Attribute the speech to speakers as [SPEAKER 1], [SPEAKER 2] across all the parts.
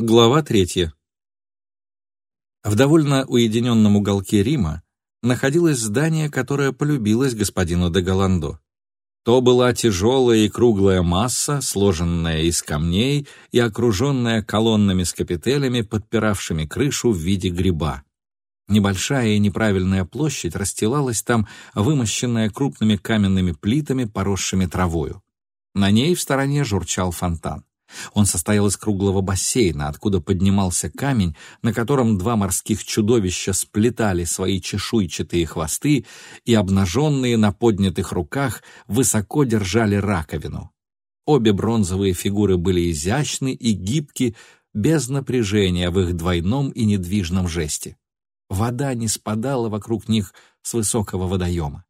[SPEAKER 1] Глава третья. В довольно уединенном уголке Рима находилось здание, которое полюбилось господину де Голландо. То была тяжелая и круглая масса, сложенная из камней и окруженная колоннами с капителями, подпиравшими крышу в виде гриба. Небольшая и неправильная площадь расстилалась там, вымощенная крупными каменными плитами, поросшими травою. На ней в стороне журчал фонтан. Он состоял из круглого бассейна, откуда поднимался камень, на котором два морских чудовища сплетали свои чешуйчатые хвосты и, обнаженные на поднятых руках, высоко держали раковину. Обе бронзовые фигуры были изящны и гибки, без напряжения в их двойном и недвижном жесте. Вода не спадала вокруг них с высокого водоема.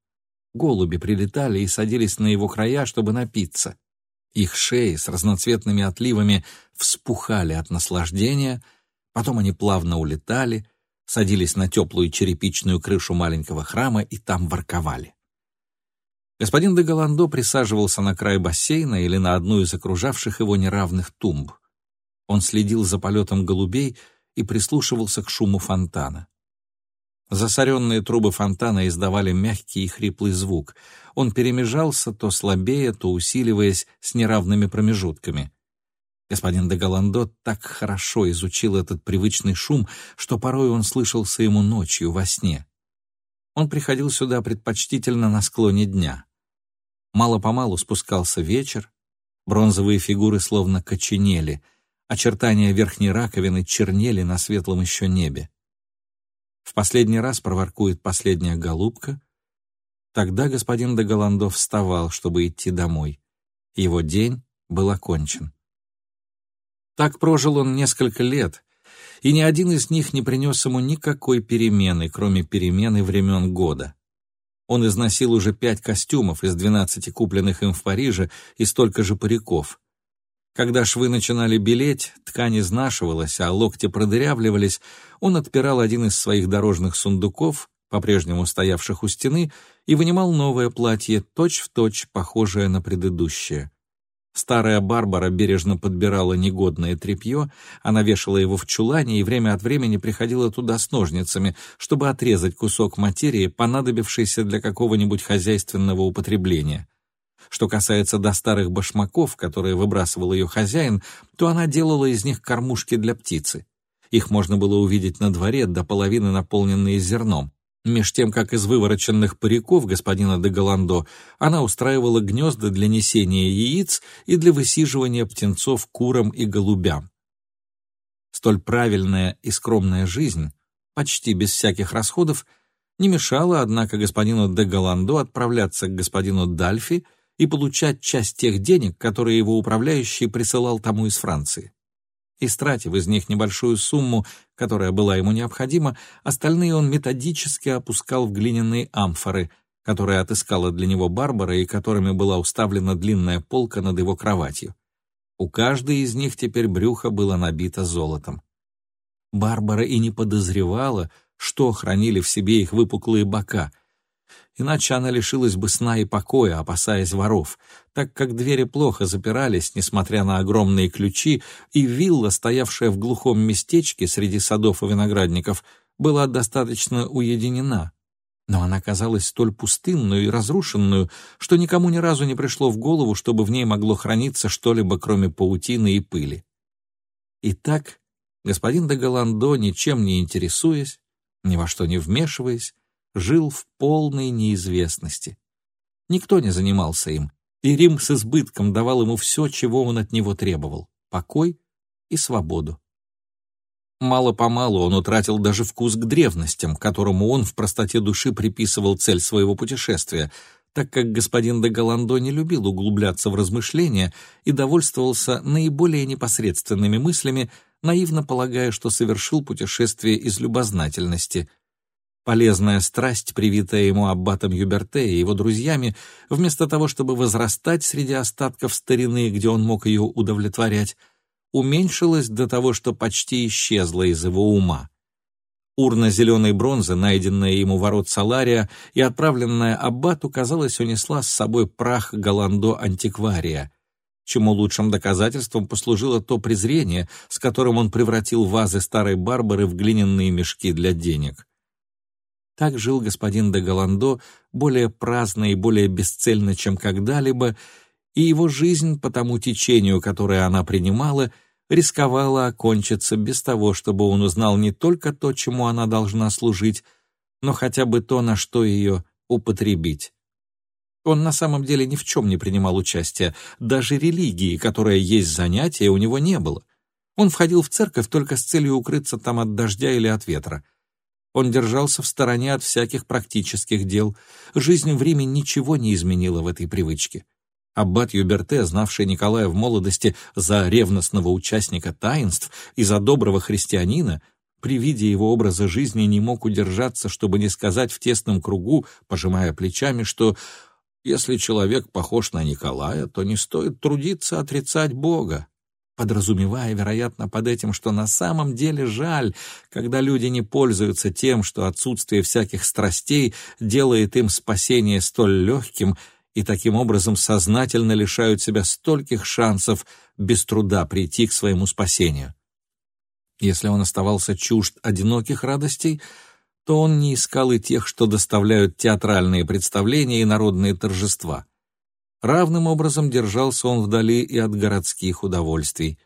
[SPEAKER 1] Голуби прилетали и садились на его края, чтобы напиться. Их шеи с разноцветными отливами вспухали от наслаждения, потом они плавно улетали, садились на теплую черепичную крышу маленького храма и там ворковали. Господин де Голландо присаживался на край бассейна или на одну из окружавших его неравных тумб. Он следил за полетом голубей и прислушивался к шуму фонтана. Засоренные трубы фонтана издавали мягкий и хриплый звук. Он перемежался, то слабее, то усиливаясь с неравными промежутками. Господин де Голландо так хорошо изучил этот привычный шум, что порой он слышался ему ночью во сне. Он приходил сюда предпочтительно на склоне дня. Мало-помалу спускался вечер, бронзовые фигуры словно коченели, очертания верхней раковины чернели на светлом еще небе. В последний раз проворкует последняя голубка. Тогда господин де Голландо вставал, чтобы идти домой. Его день был окончен. Так прожил он несколько лет, и ни один из них не принес ему никакой перемены, кроме перемены времен года. Он износил уже пять костюмов из двенадцати купленных им в Париже и столько же париков. Когда швы начинали белеть, ткань изнашивалась, а локти продырявливались, он отпирал один из своих дорожных сундуков, по-прежнему стоявших у стены, и вынимал новое платье, точь-в-точь точь похожее на предыдущее. Старая Барбара бережно подбирала негодное тряпье, она вешала его в чулане и время от времени приходила туда с ножницами, чтобы отрезать кусок материи, понадобившийся для какого-нибудь хозяйственного употребления. Что касается до старых башмаков, которые выбрасывал ее хозяин, то она делала из них кормушки для птицы. Их можно было увидеть на дворе, до половины наполненные зерном. Меж тем, как из вывороченных париков господина де Голландо, она устраивала гнезда для несения яиц и для высиживания птенцов курам и голубям. Столь правильная и скромная жизнь, почти без всяких расходов, не мешала, однако, господину де Голландо отправляться к господину Дальфи и получать часть тех денег, которые его управляющий присылал тому из Франции. Истратив из них небольшую сумму, которая была ему необходима, остальные он методически опускал в глиняные амфоры, которые отыскала для него Барбара и которыми была уставлена длинная полка над его кроватью. У каждой из них теперь брюхо было набито золотом. Барбара и не подозревала, что хранили в себе их выпуклые бока — иначе она лишилась бы сна и покоя, опасаясь воров, так как двери плохо запирались, несмотря на огромные ключи, и вилла, стоявшая в глухом местечке среди садов и виноградников, была достаточно уединена. Но она казалась столь пустынную и разрушенную, что никому ни разу не пришло в голову, чтобы в ней могло храниться что-либо, кроме паутины и пыли. Итак, господин де Голландо, ничем не интересуясь, ни во что не вмешиваясь, жил в полной неизвестности. Никто не занимался им, и Рим с избытком давал ему все, чего он от него требовал — покой и свободу. Мало-помалу он утратил даже вкус к древностям, которому он в простоте души приписывал цель своего путешествия, так как господин де Голландо не любил углубляться в размышления и довольствовался наиболее непосредственными мыслями, наивно полагая, что совершил путешествие из любознательности — Полезная страсть, привитая ему аббатом Юберте и его друзьями, вместо того, чтобы возрастать среди остатков старины, где он мог ее удовлетворять, уменьшилась до того, что почти исчезла из его ума. Урна зеленой бронзы, найденная ему ворот Салария и отправленная аббату, казалось, унесла с собой прах Голландо антиквария. чему лучшим доказательством послужило то презрение, с которым он превратил вазы старой Барбары в глиняные мешки для денег. Так жил господин де Голландо более праздно и более бесцельно, чем когда-либо, и его жизнь по тому течению, которое она принимала, рисковала окончиться без того, чтобы он узнал не только то, чему она должна служить, но хотя бы то, на что ее употребить. Он на самом деле ни в чем не принимал участия, даже религии, которая есть занятие, у него не было. Он входил в церковь только с целью укрыться там от дождя или от ветра. Он держался в стороне от всяких практических дел. Жизнь в Риме ничего не изменила в этой привычке. Аббат Юберте, знавший Николая в молодости за ревностного участника таинств и за доброго христианина, при виде его образа жизни не мог удержаться, чтобы не сказать в тесном кругу, пожимая плечами, что если человек похож на Николая, то не стоит трудиться отрицать Бога подразумевая, вероятно, под этим, что на самом деле жаль, когда люди не пользуются тем, что отсутствие всяких страстей делает им спасение столь легким и таким образом сознательно лишают себя стольких шансов без труда прийти к своему спасению. Если он оставался чужд одиноких радостей, то он не искал и тех, что доставляют театральные представления и народные торжества — Равным образом держался он вдали и от городских удовольствий.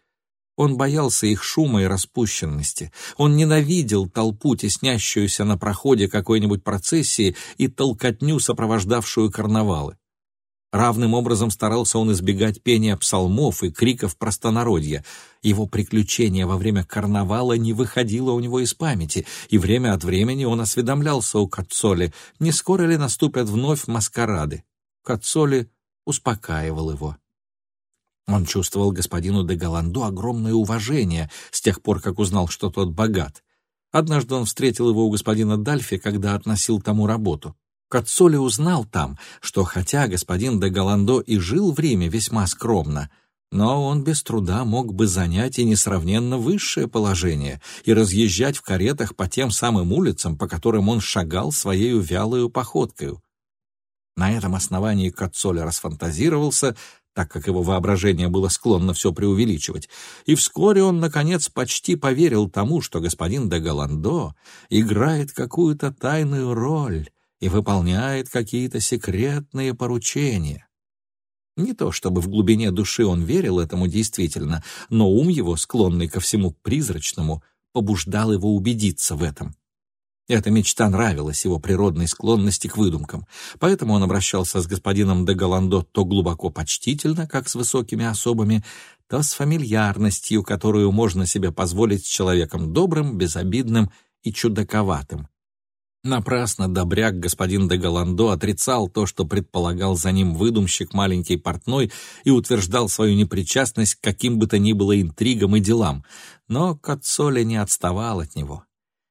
[SPEAKER 1] Он боялся их шума и распущенности. Он ненавидел толпу, теснящуюся на проходе какой-нибудь процессии и толкотню, сопровождавшую карнавалы. Равным образом старался он избегать пения псалмов и криков простонародья. Его приключение во время карнавала не выходило у него из памяти, и время от времени он осведомлялся у Кацоли, не скоро ли наступят вновь маскарады. Кацоли успокаивал его. Он чувствовал господину де Голланду огромное уважение с тех пор, как узнал, что тот богат. Однажды он встретил его у господина Дальфи, когда относил тому работу. Кацоли узнал там, что хотя господин де Голландо и жил в Риме весьма скромно, но он без труда мог бы занять и несравненно высшее положение и разъезжать в каретах по тем самым улицам, по которым он шагал своей вялою походкою. На этом основании Кацоля расфантазировался, так как его воображение было склонно все преувеличивать, и вскоре он, наконец, почти поверил тому, что господин де Голландо играет какую-то тайную роль и выполняет какие-то секретные поручения. Не то чтобы в глубине души он верил этому действительно, но ум его, склонный ко всему призрачному, побуждал его убедиться в этом. Эта мечта нравилась его природной склонности к выдумкам, поэтому он обращался с господином де Голландо то глубоко почтительно, как с высокими особами, то с фамильярностью, которую можно себе позволить с человеком добрым, безобидным и чудаковатым. Напрасно добряк господин де Голландо отрицал то, что предполагал за ним выдумщик маленький портной и утверждал свою непричастность к каким бы то ни было интригам и делам, но Кацоли не отставал от него.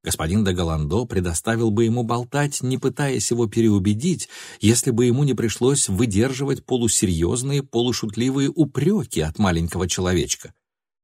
[SPEAKER 1] Господин де Голландо предоставил бы ему болтать, не пытаясь его переубедить, если бы ему не пришлось выдерживать полусерьезные, полушутливые упреки от маленького человечка.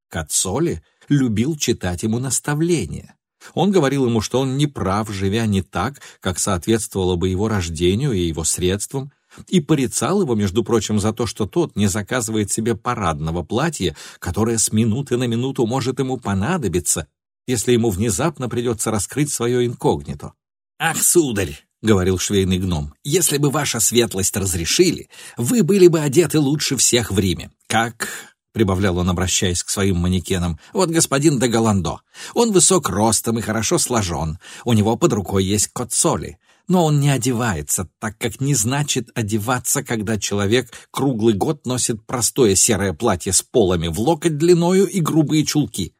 [SPEAKER 1] Кацоли любил читать ему наставления. Он говорил ему, что он не прав, живя не так, как соответствовало бы его рождению и его средствам, и порицал его, между прочим, за то, что тот не заказывает себе парадного платья, которое с минуты на минуту может ему понадобиться, если ему внезапно придется раскрыть свое инкогнито. «Ах, сударь!» — говорил швейный гном, — «если бы ваша светлость разрешили, вы были бы одеты лучше всех в Риме. Как...» — прибавлял он, обращаясь к своим манекенам. «Вот господин де Голландо. Он высок ростом и хорошо сложен. У него под рукой есть коцоли. Но он не одевается, так как не значит одеваться, когда человек круглый год носит простое серое платье с полами в локоть длиною и грубые чулки.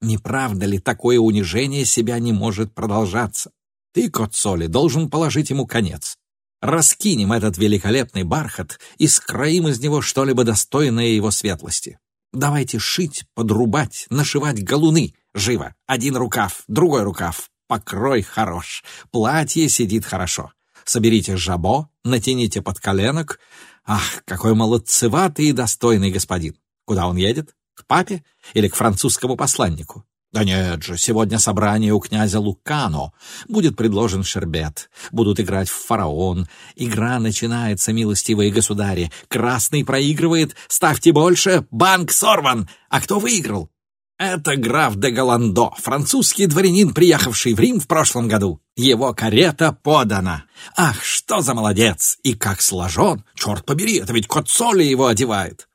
[SPEAKER 1] Не правда ли такое унижение себя не может продолжаться? Ты, Коцоли, должен положить ему конец. Раскинем этот великолепный бархат и скроим из него что-либо достойное его светлости. Давайте шить, подрубать, нашивать галуны. Живо. Один рукав, другой рукав. Покрой хорош. Платье сидит хорошо. Соберите жабо, натяните под коленок. Ах, какой молодцеватый и достойный господин. Куда он едет? Папе или к французскому посланнику? Да нет же, сегодня собрание у князя Лукано. Будет предложен шербет. Будут играть в фараон. Игра начинается, милостивые государи. Красный проигрывает. Ставьте больше. Банк сорван. А кто выиграл? Это граф де Голландо, французский дворянин, приехавший в Рим в прошлом году. Его карета подана. Ах, что за молодец! И как сложен! Черт побери, это ведь Коцоли его одевает!»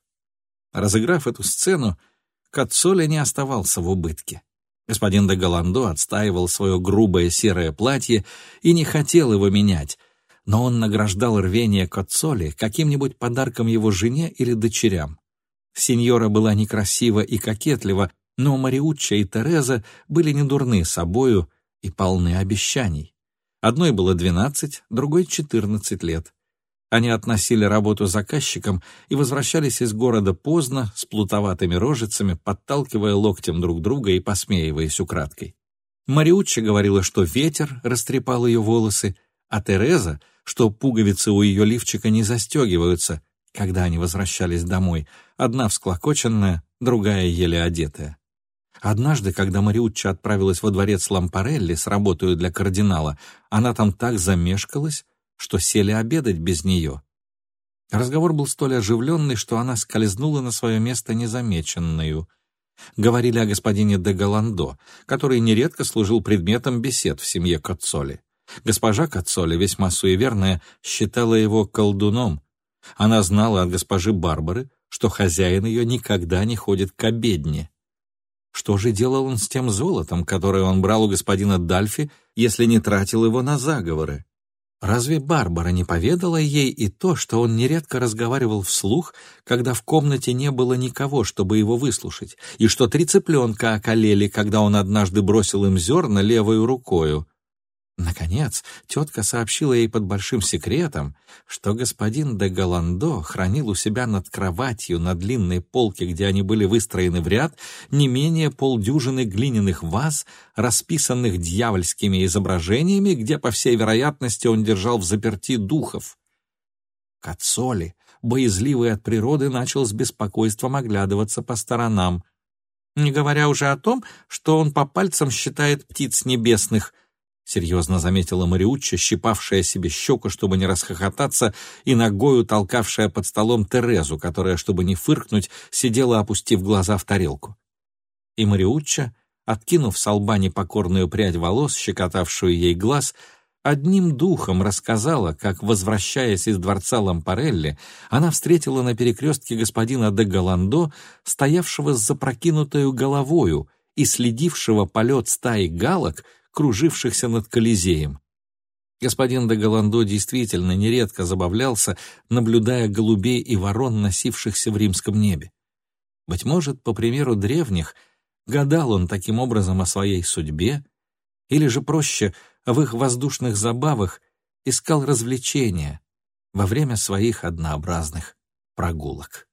[SPEAKER 1] Разыграв эту сцену, Коцоли не оставался в убытке. Господин де Голландо отстаивал свое грубое серое платье и не хотел его менять, но он награждал рвение Коцоли каким-нибудь подарком его жене или дочерям. Сеньора была некрасива и кокетлива, но Мариучча и Тереза были не дурны собою и полны обещаний. Одной было двенадцать, другой — четырнадцать лет. Они относили работу заказчикам и возвращались из города поздно, с плутоватыми рожицами, подталкивая локтем друг друга и посмеиваясь украдкой. Мариучча говорила, что ветер растрепал ее волосы, а Тереза, что пуговицы у ее лифчика не застегиваются, когда они возвращались домой, одна всклокоченная, другая еле одетая. Однажды, когда Мариучча отправилась во дворец Лампарелли с работой для кардинала, она там так замешкалась, что сели обедать без нее. Разговор был столь оживленный, что она скользнула на свое место незамеченную. Говорили о господине де Голландо, который нередко служил предметом бесед в семье Кацоли. Госпожа Кацоли, весьма суеверная, считала его колдуном. Она знала от госпожи Барбары, что хозяин ее никогда не ходит к обедне. Что же делал он с тем золотом, которое он брал у господина Дальфи, если не тратил его на заговоры? Разве Барбара не поведала ей и то, что он нередко разговаривал вслух, когда в комнате не было никого, чтобы его выслушать, и что три цыпленка околели, когда он однажды бросил им зерна левой рукою? Наконец, тетка сообщила ей под большим секретом, что господин де Голландо хранил у себя над кроватью на длинной полке, где они были выстроены в ряд, не менее полдюжины глиняных ваз, расписанных дьявольскими изображениями, где, по всей вероятности, он держал в заперти духов. Кацоли, боязливый от природы, начал с беспокойством оглядываться по сторонам, не говоря уже о том, что он по пальцам считает птиц небесных —— серьезно заметила Мариучча, щипавшая себе щеку, чтобы не расхохотаться, и ногою толкавшая под столом Терезу, которая, чтобы не фыркнуть, сидела, опустив глаза в тарелку. И Мариучча, откинув с лба непокорную прядь волос, щекотавшую ей глаз, одним духом рассказала, как, возвращаясь из дворца Лампарелли, она встретила на перекрестке господина де Голландо, стоявшего с запрокинутой головою и следившего полет стаи галок, кружившихся над Колизеем. Господин де Голландо действительно нередко забавлялся, наблюдая голубей и ворон, носившихся в римском небе. Быть может, по примеру древних, гадал он таким образом о своей судьбе, или же проще, в их воздушных забавах искал развлечения во время своих однообразных прогулок.